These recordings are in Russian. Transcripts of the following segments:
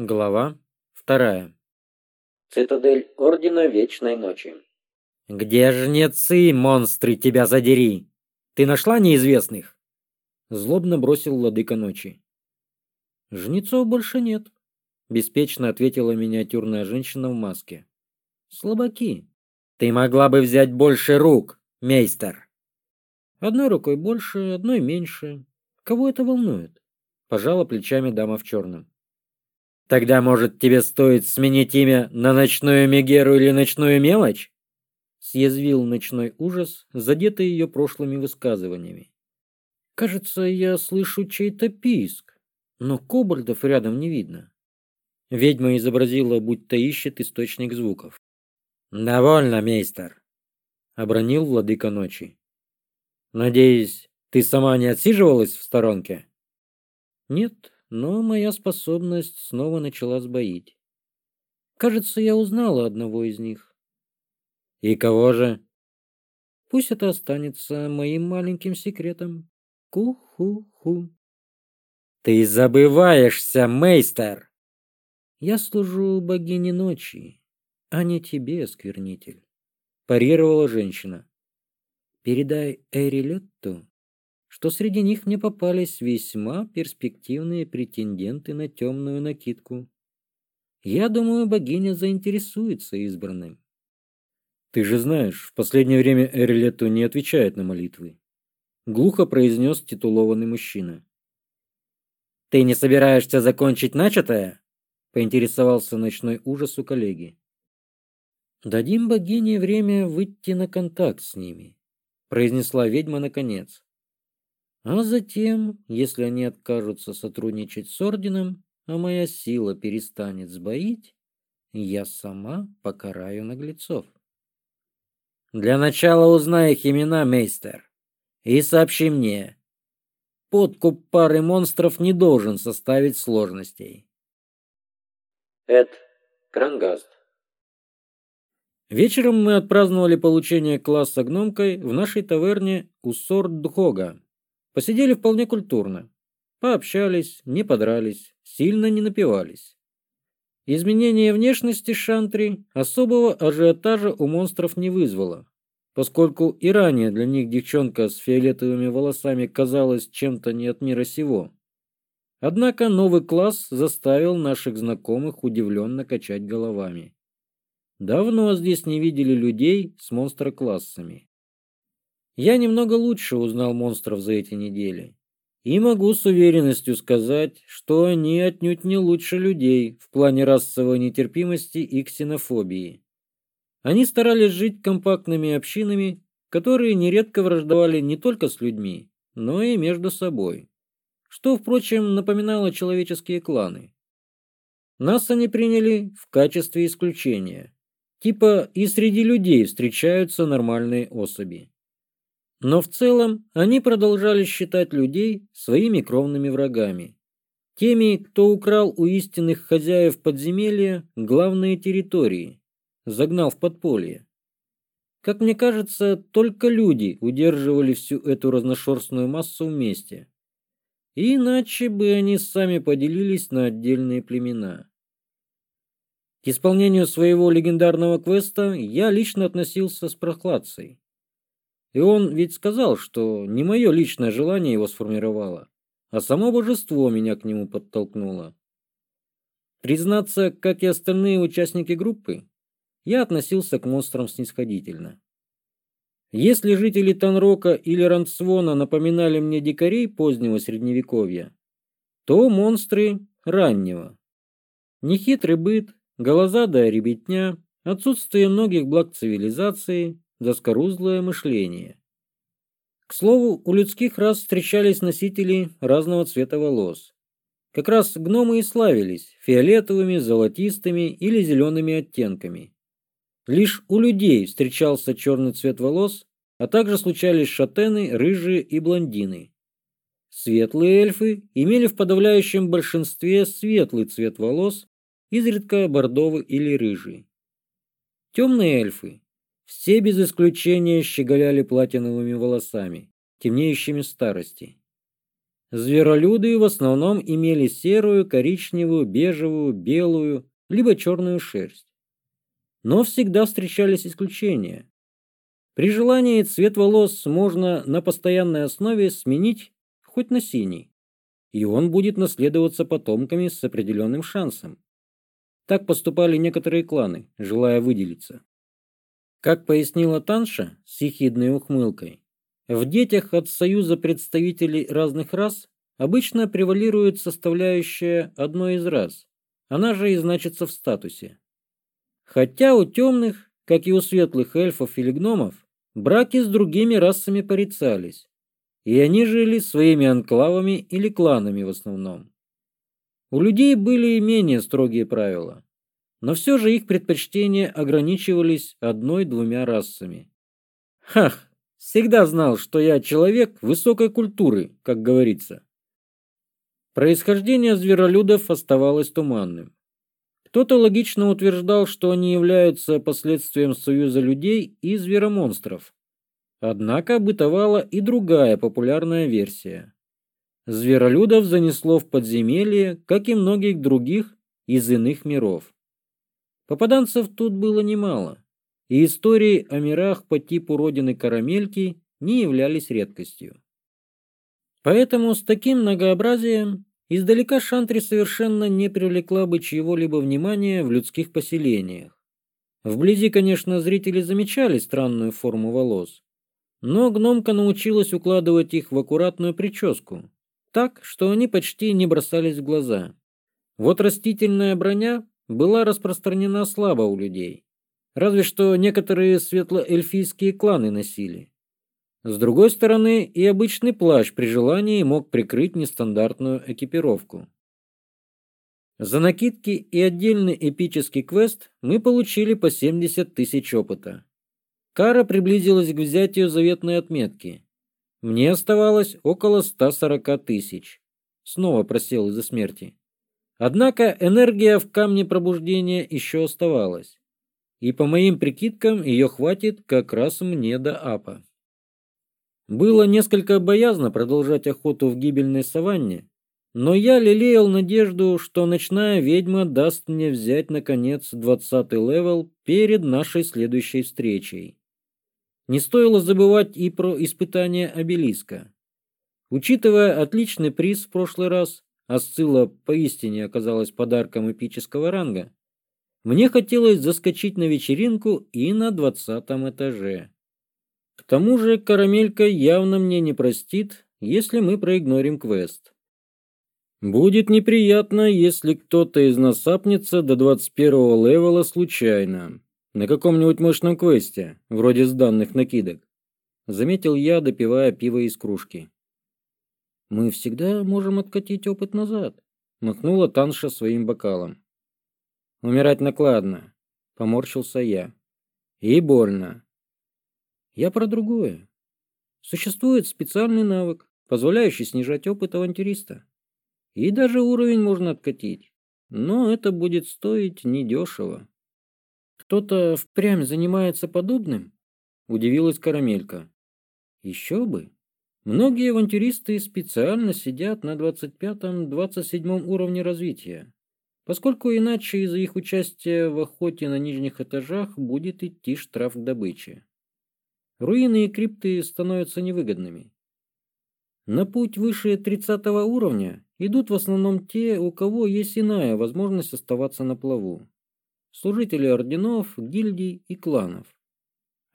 Глава вторая. Цитадель Ордена Вечной Ночи. «Где жнецы, монстры, тебя задери? Ты нашла неизвестных?» Злобно бросил Ладыка ночи. «Жнецов больше нет», — беспечно ответила миниатюрная женщина в маске. «Слабаки. Ты могла бы взять больше рук, мейстер». «Одной рукой больше, одной меньше. Кого это волнует?» — пожала плечами дама в черном. Тогда, может, тебе стоит сменить имя на ночную Мегеру или ночную мелочь?» Съязвил ночной ужас, задетый ее прошлыми высказываниями. «Кажется, я слышу чей-то писк, но кобальдов рядом не видно». Ведьма изобразила, будто ищет источник звуков. «Довольно, мейстер», — обронил владыка ночи. «Надеюсь, ты сама не отсиживалась в сторонке?» «Нет», но моя способность снова начала сбоить. Кажется, я узнала одного из них. И кого же? Пусть это останется моим маленьким секретом. Ку-ху-ху. Ты забываешься, мейстер! Я служу богине ночи, а не тебе, сквернитель. Парировала женщина. Передай Эрилетту, что среди них мне попались весьма перспективные претенденты на темную накидку. Я думаю, богиня заинтересуется избранным. Ты же знаешь, в последнее время Эрлету не отвечает на молитвы. Глухо произнес титулованный мужчина. Ты не собираешься закончить начатое? Поинтересовался ночной ужас у коллеги. Дадим богине время выйти на контакт с ними, произнесла ведьма наконец. А затем, если они откажутся сотрудничать с Орденом, а моя сила перестанет сбоить, я сама покараю наглецов. Для начала узнай их имена, мейстер, и сообщи мне. Подкуп пары монстров не должен составить сложностей. Эд Крангаст Вечером мы отпраздновали получение класса гномкой в нашей таверне у Сордхога, Посидели вполне культурно. Пообщались, не подрались, сильно не напивались. Изменение внешности Шантри особого ажиотажа у монстров не вызвало, поскольку и ранее для них девчонка с фиолетовыми волосами казалась чем-то не от мира сего. Однако новый класс заставил наших знакомых удивленно качать головами. Давно здесь не видели людей с монстроклассами. Я немного лучше узнал монстров за эти недели. И могу с уверенностью сказать, что они отнюдь не лучше людей в плане расовой нетерпимости и ксенофобии. Они старались жить компактными общинами, которые нередко враждовали не только с людьми, но и между собой, что, впрочем, напоминало человеческие кланы. Нас они приняли в качестве исключения. Типа и среди людей встречаются нормальные особи. Но в целом они продолжали считать людей своими кровными врагами. Теми, кто украл у истинных хозяев подземелья главные территории, загнал в подполье. Как мне кажется, только люди удерживали всю эту разношерстную массу вместе. Иначе бы они сами поделились на отдельные племена. К исполнению своего легендарного квеста я лично относился с прохладцей. И он ведь сказал, что не мое личное желание его сформировало, а само божество меня к нему подтолкнуло. Признаться, как и остальные участники группы, я относился к монстрам снисходительно. Если жители Танрока или Рансвона напоминали мне дикарей позднего средневековья, то монстры раннего. Нехитрый быт, голозадая ребятня, отсутствие многих благ цивилизации, заскорузлое мышление. К слову, у людских рас встречались носители разного цвета волос. Как раз гномы и славились фиолетовыми, золотистыми или зелеными оттенками. Лишь у людей встречался черный цвет волос, а также случались шатены, рыжие и блондины. Светлые эльфы имели в подавляющем большинстве светлый цвет волос, изредка бордовый или рыжий. Темные эльфы все без исключения щеголяли платиновыми волосами, темнеющими старости. Зверолюды в основном имели серую, коричневую, бежевую, белую, либо черную шерсть. Но всегда встречались исключения. При желании цвет волос можно на постоянной основе сменить хоть на синий, и он будет наследоваться потомками с определенным шансом. Так поступали некоторые кланы, желая выделиться. Как пояснила Танша с ехидной ухмылкой, в детях от союза представителей разных рас обычно превалирует составляющая одной из рас, она же и значится в статусе. Хотя у темных, как и у светлых эльфов или гномов, браки с другими расами порицались, и они жили своими анклавами или кланами в основном. У людей были и менее строгие правила но все же их предпочтения ограничивались одной-двумя расами. Хах, всегда знал, что я человек высокой культуры, как говорится. Происхождение зверолюдов оставалось туманным. Кто-то логично утверждал, что они являются последствием союза людей и зверомонстров. Однако бытовала и другая популярная версия. Зверолюдов занесло в подземелье, как и многих других из иных миров. Попаданцев тут было немало, и истории о мирах по типу родины карамельки не являлись редкостью. Поэтому с таким многообразием издалека Шантри совершенно не привлекла бы чьего-либо внимания в людских поселениях. Вблизи, конечно, зрители замечали странную форму волос, но гномка научилась укладывать их в аккуратную прическу, так, что они почти не бросались в глаза. Вот растительная броня была распространена слабо у людей, разве что некоторые светло-эльфийские кланы носили. С другой стороны, и обычный плащ при желании мог прикрыть нестандартную экипировку. За накидки и отдельный эпический квест мы получили по 70 тысяч опыта. Кара приблизилась к взятию заветной отметки. Мне оставалось около 140 тысяч. Снова просел из-за смерти. Однако энергия в камне пробуждения еще оставалась. И по моим прикидкам ее хватит как раз мне до апа. Было несколько боязно продолжать охоту в гибельной саванне, но я лелеял надежду, что ночная ведьма даст мне взять, наконец, 20 level перед нашей следующей встречей. Не стоило забывать и про испытание обелиска. Учитывая отличный приз в прошлый раз, Асцилла поистине оказалась подарком эпического ранга. Мне хотелось заскочить на вечеринку и на двадцатом этаже. К тому же карамелька явно мне не простит, если мы проигнорим квест. Будет неприятно, если кто-то из нас сапнется до 21 левела случайно, на каком-нибудь мощном квесте, вроде с данных накидок. Заметил я, допивая пиво из кружки. Мы всегда можем откатить опыт назад, махнула Танша своим бокалом. Умирать накладно, поморщился я. И больно. Я про другое. Существует специальный навык, позволяющий снижать опыт авантюриста. И даже уровень можно откатить. Но это будет стоить недешево. Кто-то впрямь занимается подобным? Удивилась Карамелька. Еще бы. Многие авантюристы специально сидят на 25-27 уровне развития, поскольку иначе из-за их участия в охоте на нижних этажах будет идти штраф к добыче. Руины и крипты становятся невыгодными. На путь выше 30 уровня идут в основном те, у кого есть иная возможность оставаться на плаву. Служители орденов, гильдий и кланов.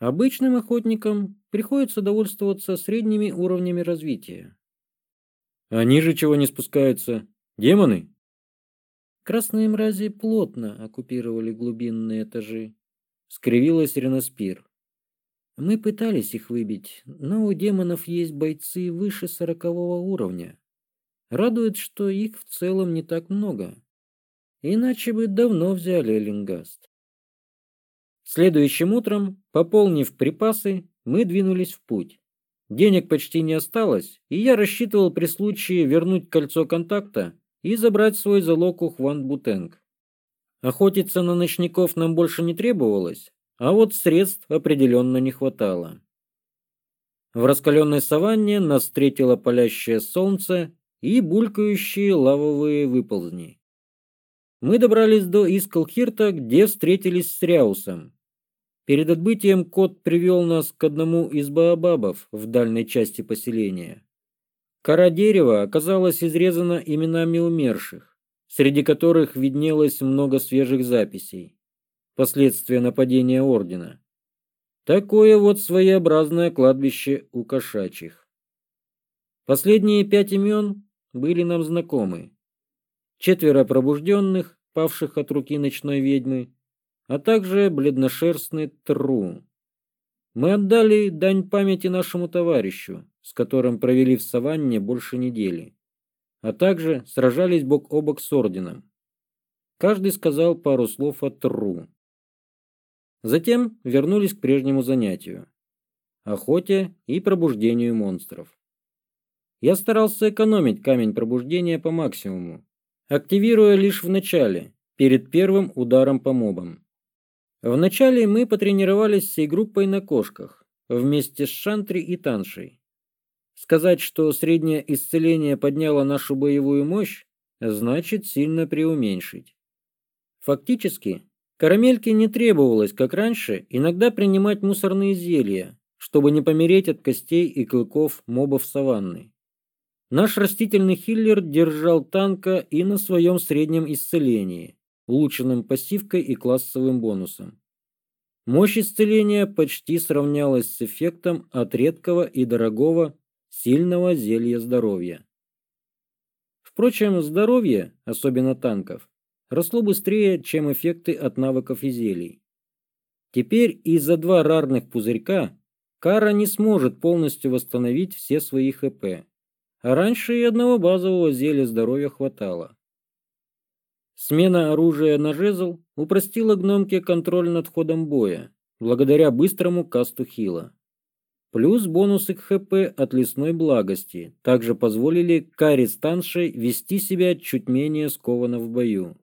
Обычным охотникам приходится довольствоваться средними уровнями развития. А Они же чего не спускаются? Демоны? Красные мрази плотно оккупировали глубинные этажи. Скривилась Реноспир. Мы пытались их выбить, но у демонов есть бойцы выше сорокового уровня. Радует, что их в целом не так много. Иначе бы давно взяли Эллингаст. Следующим утром, пополнив припасы, мы двинулись в путь. Денег почти не осталось, и я рассчитывал при случае вернуть кольцо контакта и забрать свой залог у Хван Бутенг. Охотиться на ночников нам больше не требовалось, а вот средств определенно не хватало. В раскаленной саванне нас встретило палящее солнце и булькающие лавовые выползни. Мы добрались до Искалхирта, где встретились с Ряусом, Перед отбытием кот привел нас к одному из баобабов в дальней части поселения. Кора дерева оказалась изрезана именами умерших, среди которых виднелось много свежих записей. Последствия нападения ордена. Такое вот своеобразное кладбище у кошачьих. Последние пять имен были нам знакомы. Четверо пробужденных, павших от руки ночной ведьмы, а также бледношерстный тру. Мы отдали дань памяти нашему товарищу, с которым провели в саванне больше недели, а также сражались бок о бок с орденом. Каждый сказал пару слов о тру. Затем вернулись к прежнему занятию – охоте и пробуждению монстров. Я старался экономить камень пробуждения по максимуму, активируя лишь в начале, перед первым ударом по мобам. Вначале мы потренировались всей группой на кошках, вместе с Шантри и Таншей. Сказать, что среднее исцеление подняло нашу боевую мощь, значит сильно преуменьшить. Фактически, карамельке не требовалось, как раньше, иногда принимать мусорные зелья, чтобы не помереть от костей и клыков мобов саванны. Наш растительный хиллер держал танка и на своем среднем исцелении, улучшенным пассивкой и классовым бонусом. Мощь исцеления почти сравнялась с эффектом от редкого и дорогого сильного зелья здоровья. Впрочем, здоровье, особенно танков, росло быстрее, чем эффекты от навыков и зелий. Теперь из-за два рарных пузырька Кара не сможет полностью восстановить все свои ХП. А раньше и одного базового зелья здоровья хватало. Смена оружия на жезл упростила гномке контроль над ходом боя, благодаря быстрому касту хила. Плюс бонусы к ХП от лесной благости также позволили Кари Станше вести себя чуть менее скованно в бою.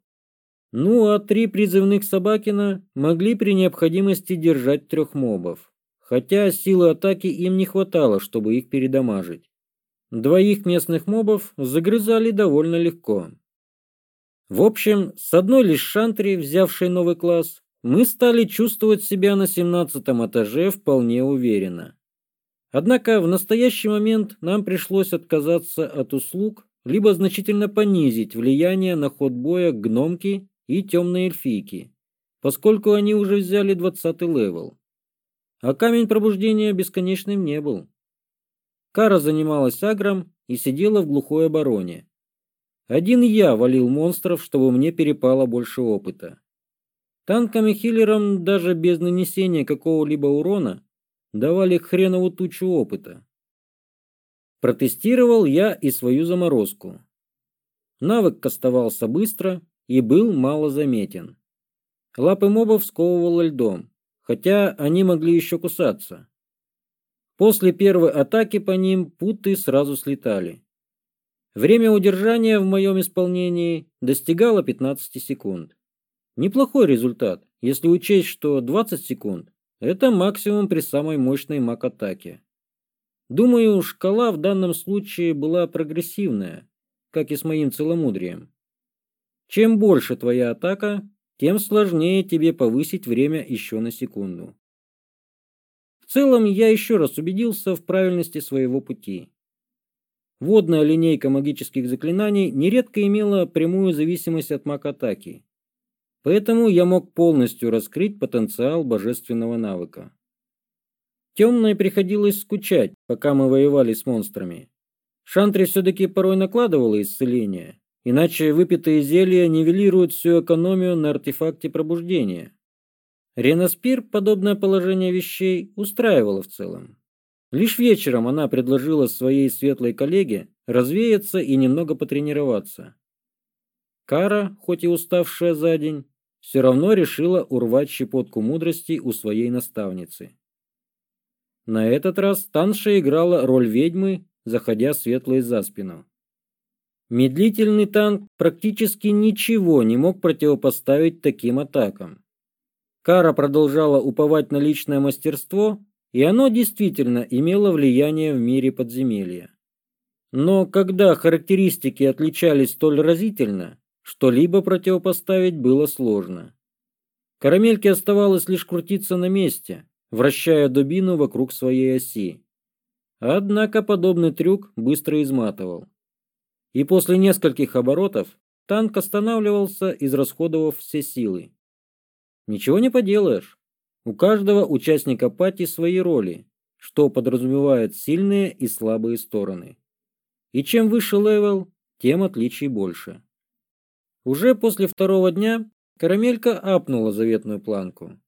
Ну а три призывных собакина могли при необходимости держать трех мобов, хотя силы атаки им не хватало, чтобы их передамажить. Двоих местных мобов загрызали довольно легко, в общем, с одной лишь шантри, взявшей новый класс, мы стали чувствовать себя на 17 этаже вполне уверенно. Однако в настоящий момент нам пришлось отказаться от услуг, либо значительно понизить влияние на ход боя гномки и темные эльфийки, поскольку они уже взяли 20 level. А камень пробуждения бесконечным не был. Кара занималась агром и сидела в глухой обороне. Один я валил монстров, чтобы мне перепало больше опыта. Танками Хиллером даже без нанесения какого-либо урона давали хренову тучу опыта. Протестировал я и свою заморозку. Навык кастовался быстро и был мало заметен. Лапы мобов сковывало льдом, хотя они могли еще кусаться. После первой атаки по ним путы сразу слетали. Время удержания в моем исполнении достигало 15 секунд. Неплохой результат, если учесть, что 20 секунд – это максимум при самой мощной мак-атаке. Думаю, шкала в данном случае была прогрессивная, как и с моим целомудрием. Чем больше твоя атака, тем сложнее тебе повысить время еще на секунду. В целом, я еще раз убедился в правильности своего пути. Водная линейка магических заклинаний нередко имела прямую зависимость от маг-атаки. Поэтому я мог полностью раскрыть потенциал божественного навыка. Темной приходилось скучать, пока мы воевали с монстрами. Шантри все-таки порой накладывала исцеление, иначе выпитые зелья нивелируют всю экономию на артефакте пробуждения. Реноспир подобное положение вещей устраивало в целом. Лишь вечером она предложила своей светлой коллеге развеяться и немного потренироваться. Кара, хоть и уставшая за день, все равно решила урвать щепотку мудрости у своей наставницы. На этот раз Танша играла роль ведьмы, заходя светлой за спину. Медлительный танк практически ничего не мог противопоставить таким атакам. Кара продолжала уповать на личное мастерство, и оно действительно имело влияние в мире подземелья. Но когда характеристики отличались столь разительно, что-либо противопоставить было сложно. Карамельке оставалось лишь крутиться на месте, вращая дубину вокруг своей оси. Однако подобный трюк быстро изматывал. И после нескольких оборотов танк останавливался, израсходовав все силы. Ничего не поделаешь. У каждого участника пати свои роли, что подразумевает сильные и слабые стороны. И чем выше level, тем отличий больше. Уже после второго дня карамелька апнула заветную планку.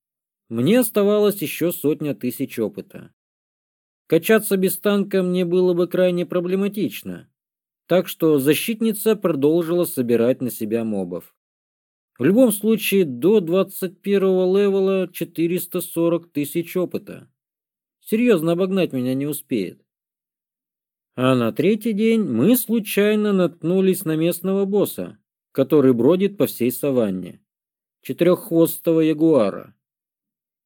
Мне оставалось еще сотня тысяч опыта. Качаться без танка мне было бы крайне проблематично, так что защитница продолжила собирать на себя мобов. В любом случае, до 21 левела 440 тысяч опыта. Серьезно обогнать меня не успеет. А на третий день мы случайно наткнулись на местного босса, который бродит по всей саванне. Четыреххвостого ягуара.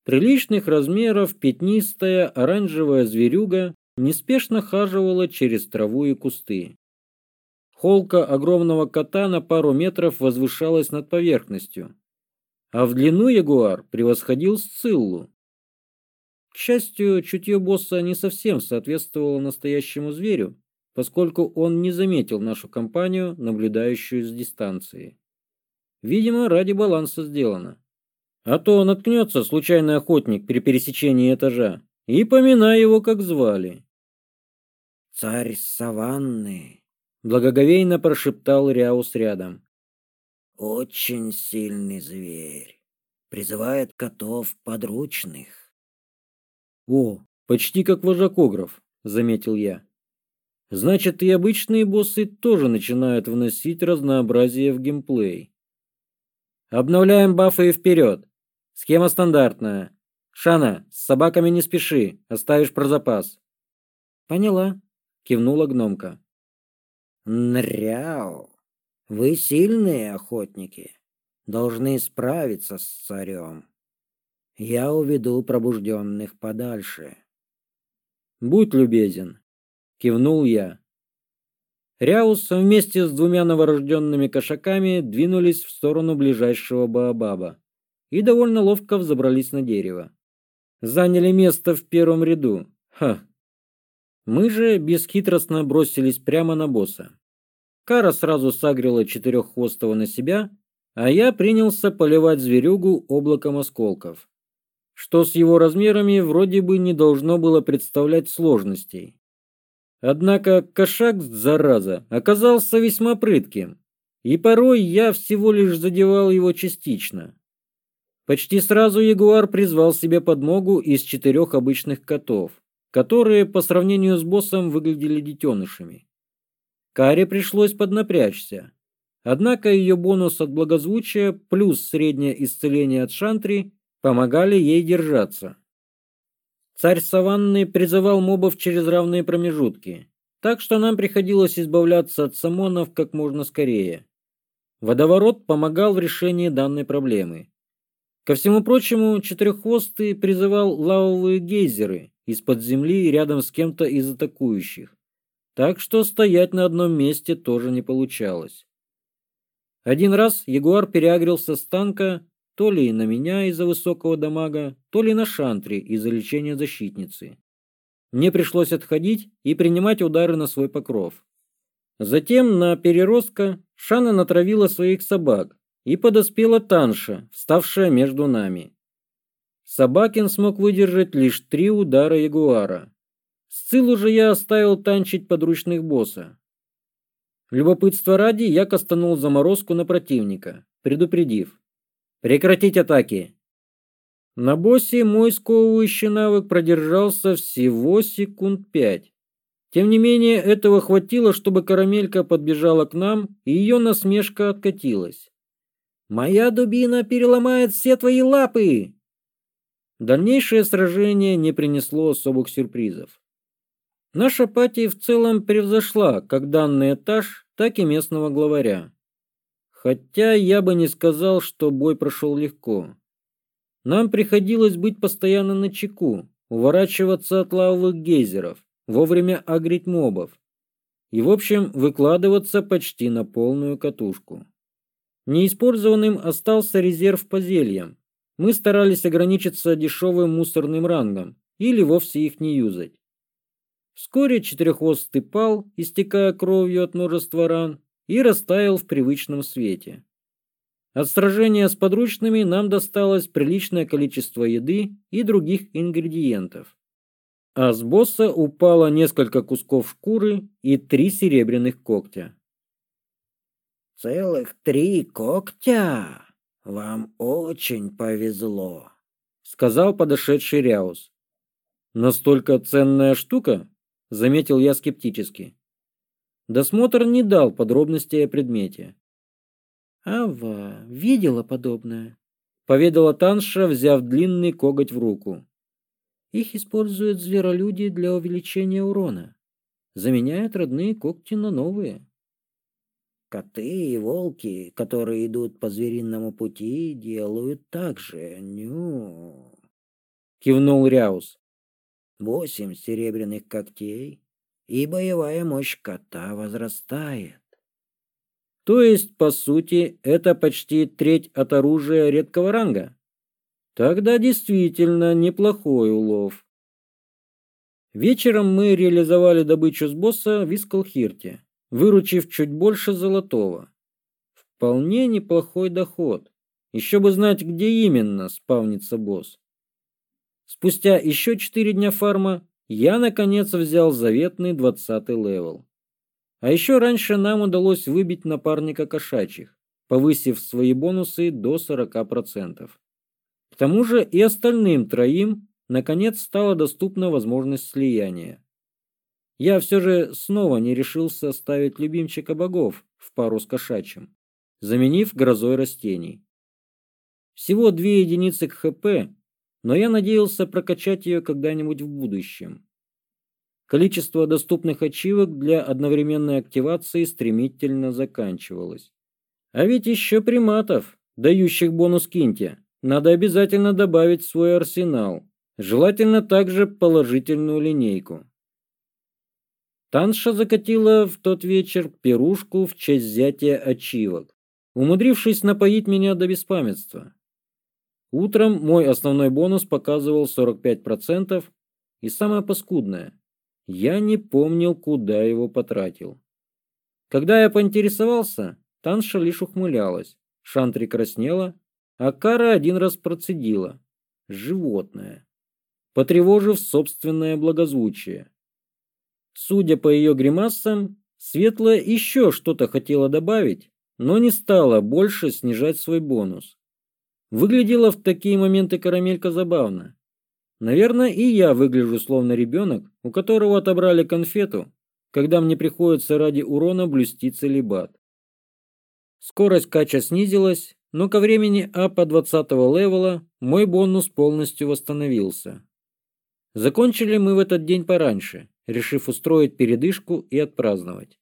Приличных размеров пятнистая оранжевая зверюга неспешно хаживала через траву и кусты. Холка огромного кота на пару метров возвышалась над поверхностью, а в длину ягуар превосходил Сциллу. К счастью, чутье босса не совсем соответствовало настоящему зверю, поскольку он не заметил нашу компанию, наблюдающую с дистанции. Видимо, ради баланса сделано. А то наткнется случайный охотник при пересечении этажа и поминай его, как звали. «Царь саванны», Благоговейно прошептал Ряус рядом. «Очень сильный зверь. Призывает котов подручных». «О, почти как вожакограф», — заметил я. «Значит, и обычные боссы тоже начинают вносить разнообразие в геймплей». «Обновляем бафы и вперед. Схема стандартная. Шана, с собаками не спеши, оставишь про запас». «Поняла», — кивнула гномка нрял. Вы сильные охотники, должны справиться с царем. Я уведу пробужденных подальше. Будь любезен, кивнул я. Ряус вместе с двумя новорожденными кошаками двинулись в сторону ближайшего Баобаба и довольно ловко взобрались на дерево. Заняли место в первом ряду. Ха, мы же бесхитростно бросились прямо на босса. Кара сразу сагрела четыреххвостого на себя, а я принялся поливать зверюгу облаком осколков, что с его размерами вроде бы не должно было представлять сложностей. Однако кошак, зараза, оказался весьма прытким, и порой я всего лишь задевал его частично. Почти сразу ягуар призвал себе подмогу из четырех обычных котов – которые по сравнению с боссом выглядели детенышами. Каре пришлось поднапрячься. Однако ее бонус от благозвучия плюс среднее исцеление от шантри помогали ей держаться. Царь Саванны призывал мобов через равные промежутки, так что нам приходилось избавляться от самонов как можно скорее. Водоворот помогал в решении данной проблемы. Ко всему прочему, четыреххвостый призывал лавовые гейзеры – из-под земли и рядом с кем-то из атакующих. Так что стоять на одном месте тоже не получалось. Один раз Ягуар переагрился с танка то ли на меня из-за высокого дамага, то ли на Шантре из-за лечения защитницы. Мне пришлось отходить и принимать удары на свой покров. Затем на переростка Шана натравила своих собак и подоспела Танша, вставшая между нами. Собакин смог выдержать лишь три удара ягуара. С цилу же я оставил танчить подручных босса. Любопытство ради я костанул заморозку на противника, предупредив. «Прекратить атаки!» На боссе мой сковывающий навык продержался всего секунд пять. Тем не менее, этого хватило, чтобы карамелька подбежала к нам, и ее насмешка откатилась. «Моя дубина переломает все твои лапы!» Дальнейшее сражение не принесло особых сюрпризов. Наша пати в целом превзошла как данный этаж, так и местного главаря. Хотя я бы не сказал, что бой прошел легко. Нам приходилось быть постоянно на чеку, уворачиваться от лавовых гейзеров, вовремя агрить мобов и, в общем, выкладываться почти на полную катушку. Неиспользованным остался резерв по зельям, мы старались ограничиться дешевым мусорным рангом или вовсе их не юзать. Вскоре четыреххвостый пал, истекая кровью от множества ран, и растаял в привычном свете. От сражения с подручными нам досталось приличное количество еды и других ингредиентов. А с босса упало несколько кусков шкуры и три серебряных когтя. «Целых три когтя!» вам очень повезло», — сказал подошедший Ряус. «Настолько ценная штука?» — заметил я скептически. Досмотр не дал подробностей о предмете. «Ава, видела подобное», — поведала Танша, взяв длинный коготь в руку. «Их используют зверолюди для увеличения урона. Заменяют родные когти на новые. Коты и волки, которые идут по звериному пути, делают так же. Ню. Кивнул Ряус. Восемь серебряных когтей, и боевая мощь кота возрастает. То есть, по сути, это почти треть от оружия редкого ранга? Тогда действительно неплохой улов. Вечером мы реализовали добычу с босса в Искалхирте выручив чуть больше золотого. Вполне неплохой доход. Еще бы знать, где именно спавнится босс. Спустя еще четыре дня фарма я, наконец, взял заветный двадцатый левел. А еще раньше нам удалось выбить напарника кошачьих, повысив свои бонусы до 40%. К тому же и остальным троим, наконец, стала доступна возможность слияния. Я все же снова не решился ставить любимчика богов в пару с кошачьим, заменив грозой растений. Всего две единицы к ХП, но я надеялся прокачать ее когда-нибудь в будущем. Количество доступных ачивок для одновременной активации стремительно заканчивалось. А ведь еще приматов, дающих бонус кинте, надо обязательно добавить в свой арсенал, желательно также положительную линейку. Танша закатила в тот вечер пирушку в честь взятия очивок, умудрившись напоить меня до беспамятства. Утром мой основной бонус показывал 45%, и самое паскудное – я не помнил, куда его потратил. Когда я поинтересовался, Танша лишь ухмылялась, Шантри краснела, а Кара один раз процедила – животное, потревожив собственное благозвучие – Судя по ее гримасам, Светлая еще что-то хотела добавить, но не стала больше снижать свой бонус. Выглядела в такие моменты карамелька забавно. Наверное, и я выгляжу словно ребенок, у которого отобрали конфету, когда мне приходится ради урона блюсти целебат. Скорость кача снизилась, но ко времени апа 20 левела мой бонус полностью восстановился. Закончили мы в этот день пораньше, решив устроить передышку и отпраздновать.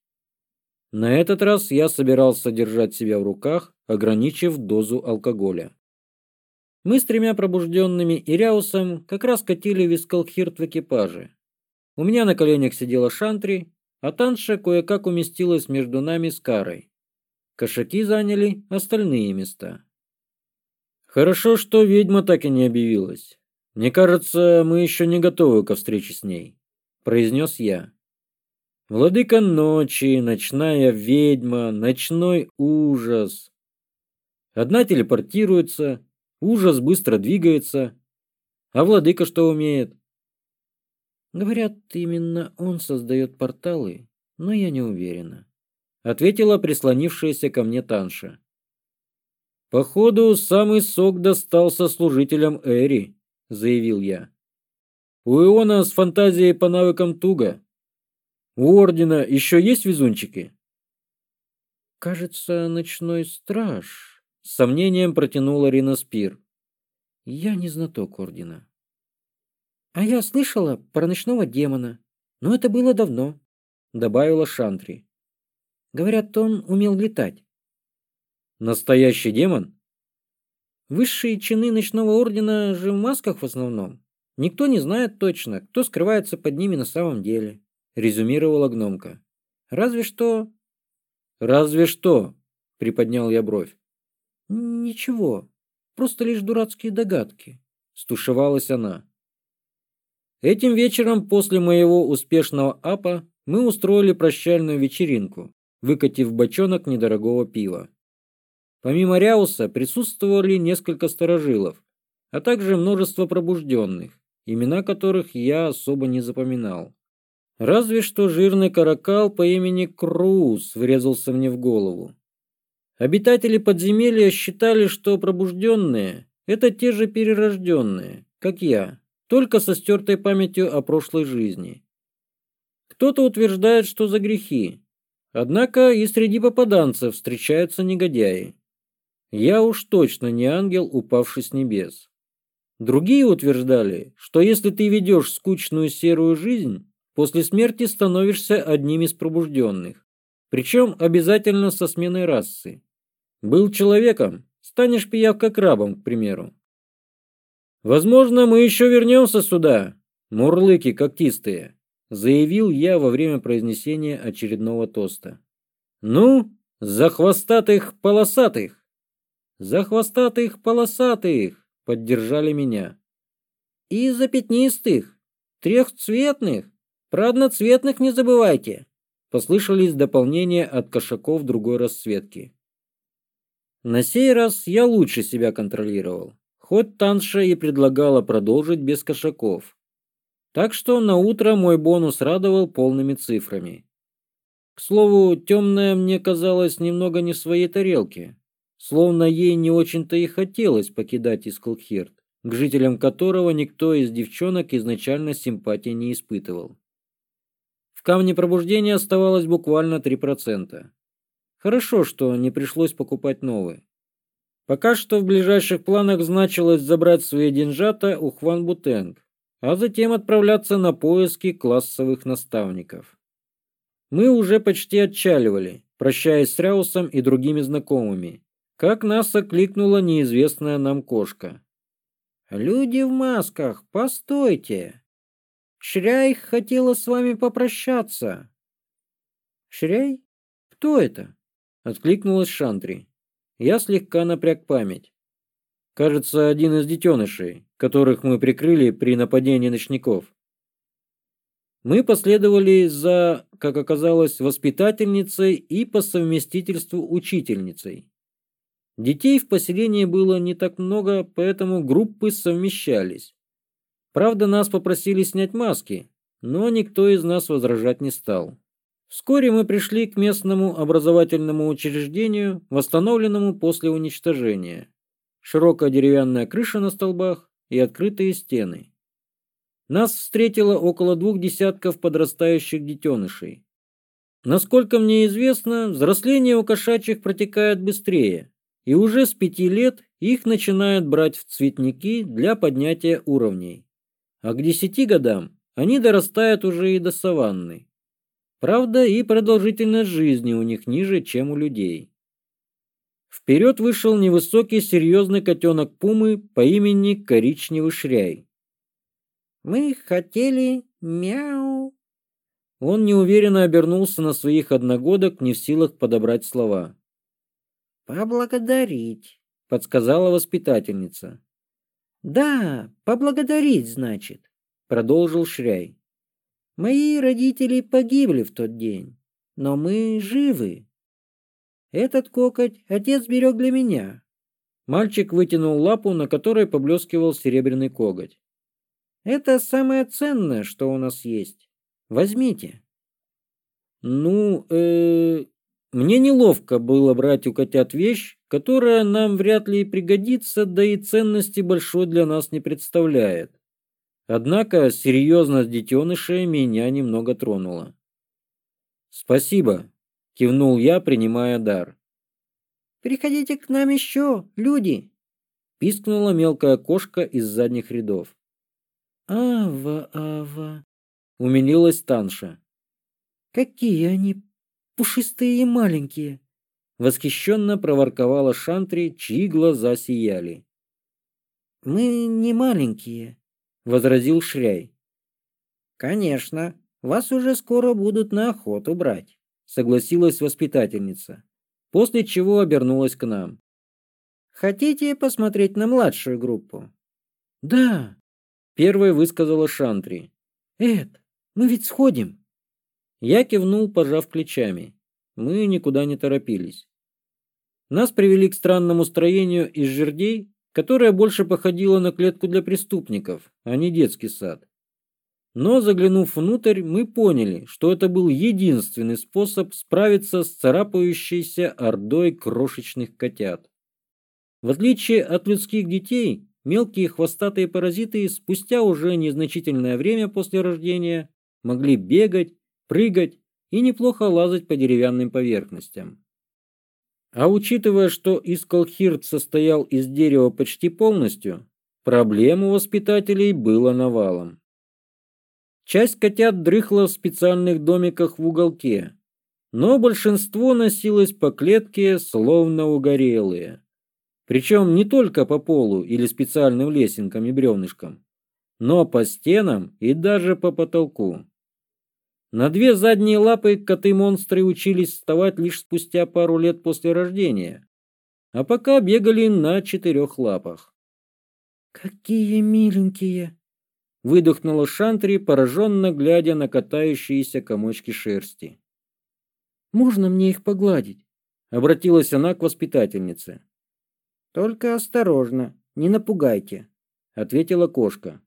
На этот раз я собирался держать себя в руках, ограничив дозу алкоголя. Мы с тремя пробужденными ириаусом как раз катили вискалхирт в экипаже. У меня на коленях сидела Шантри, а Танша кое-как уместилась между нами с Карой. Кошаки заняли остальные места. Хорошо, что ведьма так и не объявилась. Мне кажется, мы еще не готовы ко встрече с ней произнес я. Владыка ночи, ночная ведьма, ночной ужас. Одна телепортируется, ужас быстро двигается. А владыка что умеет? Говорят, именно он создает порталы, но я не уверена. Ответила прислонившаяся ко мне Танша. Походу, самый сок достался служителям Эри, заявил я. У Иона с фантазией по навыкам туго. У Ордена еще есть везунчики? Кажется, ночной страж. С сомнением протянула Рина Спир. Я не знаток Ордена. А я слышала про ночного демона, но это было давно, добавила Шантри. Говорят, он умел летать. Настоящий демон? Высшие чины ночного ордена же в масках в основном. Никто не знает точно, кто скрывается под ними на самом деле, резюмировала гномка. Разве что... Разве что, приподнял я бровь. Ничего, просто лишь дурацкие догадки, стушевалась она. Этим вечером после моего успешного апа мы устроили прощальную вечеринку, выкатив бочонок недорогого пива. Помимо Ряуса присутствовали несколько сторожилов, а также множество пробужденных, имена которых я особо не запоминал. Разве что жирный каракал по имени Круз врезался мне в голову. Обитатели подземелья считали, что пробужденные – это те же перерожденные, как я, только со стертой памятью о прошлой жизни. Кто-то утверждает, что за грехи. Однако и среди попаданцев встречаются негодяи. Я уж точно не ангел, упавший с небес. Другие утверждали, что если ты ведешь скучную серую жизнь, после смерти становишься одним из пробужденных, причем обязательно со сменой расы. Был человеком, станешь пиявка-крабом, к примеру. «Возможно, мы еще вернемся сюда, мурлыки когтистые», заявил я во время произнесения очередного тоста. «Ну, за хвостатых полосатых!» «За хвостатых полосатых!» поддержали меня. И за пятнистых, трехцветных, про одноцветных не забывайте!» Послышались дополнения от кошаков другой расцветки. На сей раз я лучше себя контролировал, хоть Танша и предлагала продолжить без кошаков. Так что на утро мой бонус радовал полными цифрами. К слову, темная мне казалась немного не в своей тарелке, словно ей не очень-то и хотелось покидать Исколхирт, к жителям которого никто из девчонок изначально симпатии не испытывал. В камне пробуждения оставалось буквально 3%. Хорошо, что не пришлось покупать новые. Пока что в ближайших планах значилось забрать свои деньжата у Хван Бутенг, а затем отправляться на поиски классовых наставников. Мы уже почти отчаливали, прощаясь с Ряусом и другими знакомыми, как нас окликнула неизвестная нам кошка. «Люди в масках, постойте! Шряй хотела с вами попрощаться!» «Шряй? Кто это?» — откликнулась Шантри. Я слегка напряг память. Кажется, один из детенышей, которых мы прикрыли при нападении ночников. Мы последовали за, как оказалось, воспитательницей и по совместительству учительницей. Детей в поселении было не так много, поэтому группы совмещались. Правда, нас попросили снять маски, но никто из нас возражать не стал. Вскоре мы пришли к местному образовательному учреждению, восстановленному после уничтожения. Широкая деревянная крыша на столбах и открытые стены. Нас встретило около двух десятков подрастающих детенышей. Насколько мне известно, взросление у кошачьих протекает быстрее – и уже с пяти лет их начинают брать в цветники для поднятия уровней. А к десяти годам они дорастают уже и до саванны. Правда, и продолжительность жизни у них ниже, чем у людей. Вперед вышел невысокий серьезный котенок Пумы по имени Коричневый Шряй. «Мы хотели мяу». Он неуверенно обернулся на своих одногодок, не в силах подобрать слова поблагодарить подсказала воспитательница. Да поблагодарить значит продолжил шряй. Мои родители погибли в тот день но мы живы. Этот кокоть отец берег для меня. Мальчик вытянул лапу на которой поблескивал серебряный коготь. Это самое ценное что у нас есть. Возьмите. Ну э мне неловко было брать у котят вещь, которая нам вряд ли пригодится, да и ценности большой для нас не представляет. Однако серьезность детеныша меня немного тронула. «Спасибо», — кивнул я, принимая дар. «Приходите к нам еще, люди!» — пискнула мелкая кошка из задних рядов. «Ава, ава!» — умилилась Танша. «Какие они пушистые и маленькие. Восхищенно проворковала Шантри, чьи глаза сияли. Мы не маленькие, возразил Шряй. Конечно, вас уже скоро будут на охоту брать, согласилась воспитательница, после чего обернулась к нам. Хотите посмотреть на младшую группу? Да, первая высказала Шантри. Эд, мы ведь сходим. Я кивнул, пожав плечами. Мы никуда не торопились. Нас привели к странному строению из жердей, которое больше походило на клетку для преступников, а не детский сад. Но, заглянув внутрь, мы поняли, что это был единственный способ справиться с царапающейся ордой крошечных котят. В отличие от людских детей, мелкие хвостатые паразиты спустя уже незначительное время после рождения могли бегать, прыгать и неплохо лазать по деревянным поверхностям. А учитывая, что Исколхирт состоял из дерева почти полностью, проблем у воспитателей было навалом. Часть котят дрыхла в специальных домиках в уголке, но большинство носилось по клетке, словно угорелые. Причем не только по полу или специальным лесенкам и бревнышкам, но по стенам и даже по потолку. На две задние лапы коты-монстры учились вставать лишь спустя пару лет после рождения, а пока бегали на четырех лапах. «Какие миленькие!» — выдохнула Шантри, пораженно глядя на катающиеся комочки шерсти. «Можно мне их погладить?» — обратилась она к воспитательнице. «Только осторожно, не напугайте», — ответила кошка.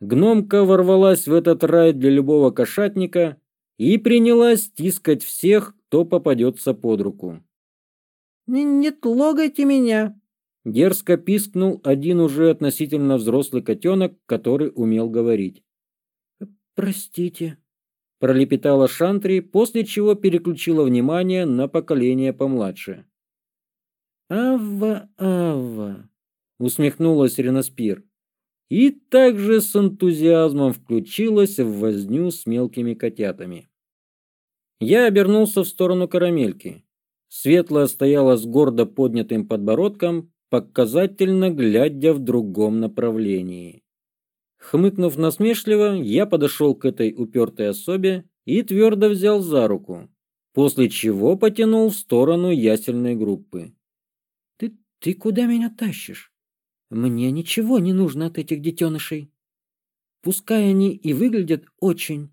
Гномка ворвалась в этот рай для любого кошатника и принялась тискать всех, кто попадется под руку. «Не, не трогайте меня!» Дерзко пискнул один уже относительно взрослый котенок, который умел говорить. «Простите», — пролепетала Шантри, после чего переключила внимание на поколение помладше. «Авва, Авва!» — усмехнулась Реноспир и также с энтузиазмом включилась в возню с мелкими котятами. Я обернулся в сторону карамельки. Светлая стояла с гордо поднятым подбородком, показательно глядя в другом направлении. Хмыкнув насмешливо, я подошел к этой упертой особе и твердо взял за руку, после чего потянул в сторону ясельной группы. «Ты, ты куда меня тащишь?» Мне ничего не нужно от этих детенышей. Пускай они и выглядят очень,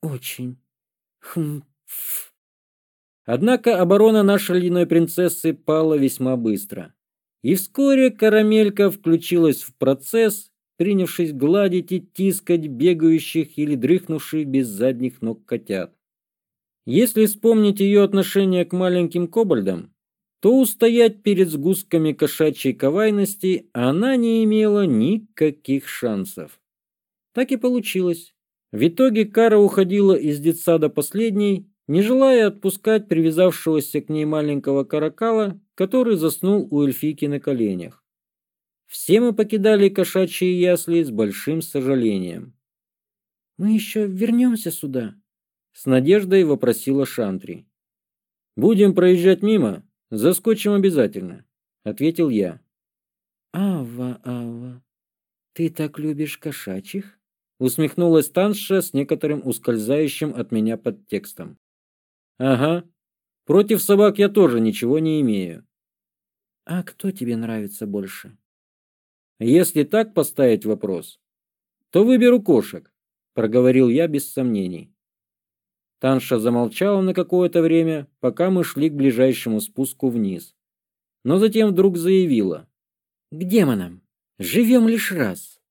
очень... Хм... Однако оборона нашей ледяной принцессы пала весьма быстро. И вскоре карамелька включилась в процесс, принявшись гладить и тискать бегающих или дрыхнувших без задних ног котят. Если вспомнить ее отношение к маленьким кобальдам, то устоять перед сгустками кошачьей ковайности она не имела никаких шансов. Так и получилось. В итоге Кара уходила из детсада последней, не желая отпускать привязавшегося к ней маленького каракала, который заснул у эльфийки на коленях. Все мы покидали кошачьи ясли с большим сожалением. «Мы еще вернемся сюда?» — с надеждой вопросила Шантри. «Будем проезжать мимо, «Заскочим обязательно», — ответил я. «Ава, Ава, ты так любишь кошачьих?» — усмехнулась Танша с некоторым ускользающим от меня подтекстом. «Ага, против собак я тоже ничего не имею». «А кто тебе нравится больше?» «Если так поставить вопрос, то выберу кошек», — проговорил я без сомнений. Танша замолчала на какое-то время, пока мы шли к ближайшему спуску вниз. Но затем вдруг заявила. «К демонам! Живем лишь раз!»